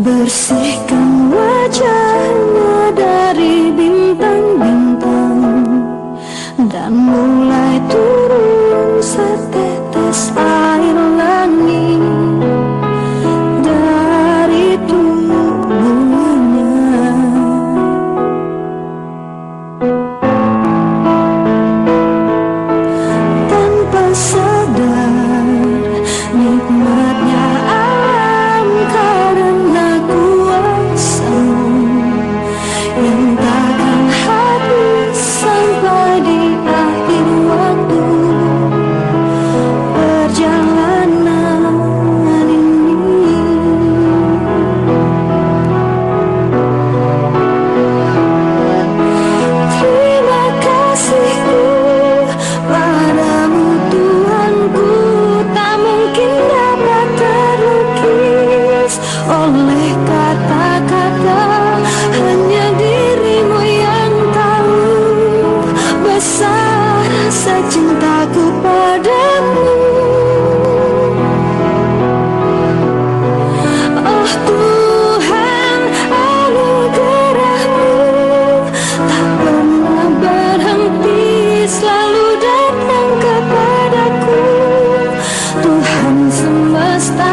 bersihkan oleh kata-kata Hanya dirimu yang tahu. Besar rasa cintaku padamu. Oh Tuhan anugerahmu. Tak pernah berhenti selalu datang kepadaku. Tuhan semesta